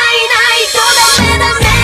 ないとダメダメ